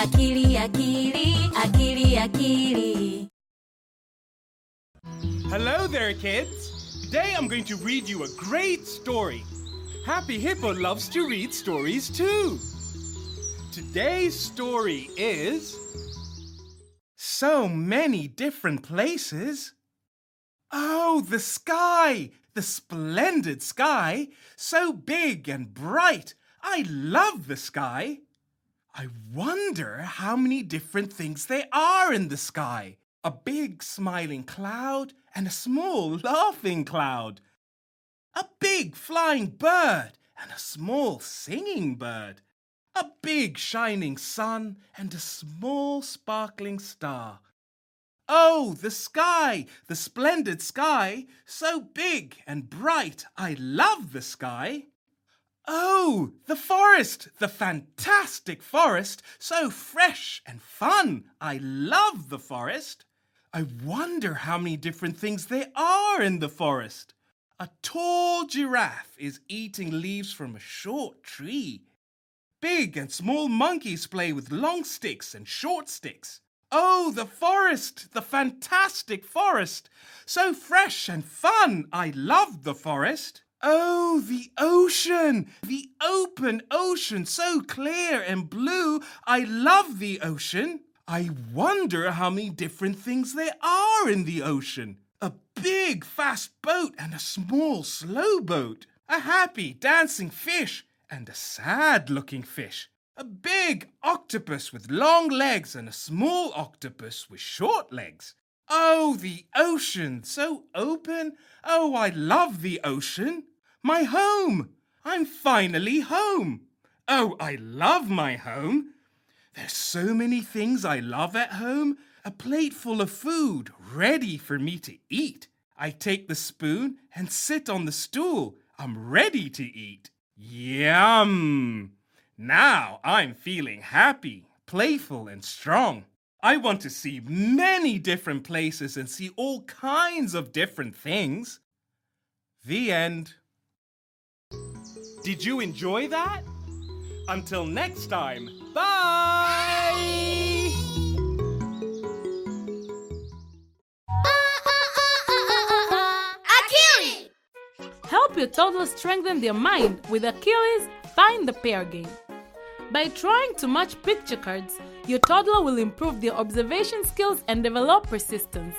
Akili, akili, akili, akili. Hello there, kids. Today I'm going to read you a great story. Happy Hippo loves to read stories too. Today's story is So many different places. Oh, the sky! The splendid sky! So big and bright! I love the sky! I wonder how many different things there are in the sky. A big smiling cloud and a small laughing cloud. A big flying bird and a small singing bird. A big shining sun and a small sparkling star. Oh, the sky, the splendid sky, so big and bright. I love the sky. Oh, the forest, the fantastic forest, so fresh and fun. I love the forest. I wonder how many different things there are in the forest. A tall giraffe is eating leaves from a short tree. Big and small monkeys play with long sticks and short sticks. Oh, the forest, the fantastic forest. So fresh and fun. I love the forest. Oh, the ocean, the open ocean, so clear and blue. I love the ocean. I wonder how many different things there are in the ocean. A big, fast boat and a small, slow boat. A happy, dancing fish and a sad looking fish. A big octopus with long legs and a small octopus with short legs. Oh, the ocean, so open. Oh, I love the ocean. My home. I'm finally home. Oh, I love my home. There's so many things I love at home. A plate full of food ready for me to eat. I take the spoon and sit on the stool. I'm ready to eat. Yum! Now I'm feeling happy, playful, and strong. I want to see many different places and see all kinds of different things. The end. Did you enjoy that? Until next time, bye! Akili! Help your toddler strengthen their mind with Akili's Find the Pair game. By trying to match picture cards, your toddler will improve their observation skills and develop persistence.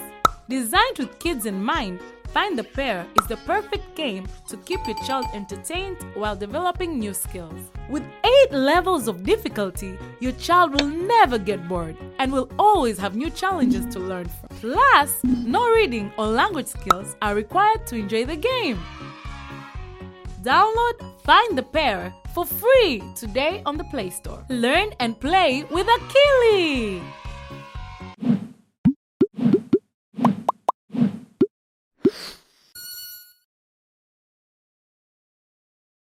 Designed with kids in mind, Find the Pair is the perfect game to keep your child entertained while developing new skills. With 8 levels of difficulty, your child will never get bored and will always have new challenges to learn from. Plus, no reading or language skills are required to enjoy the game. Download Find the Pair for free today on the Play Store. Learn and play with Achilles!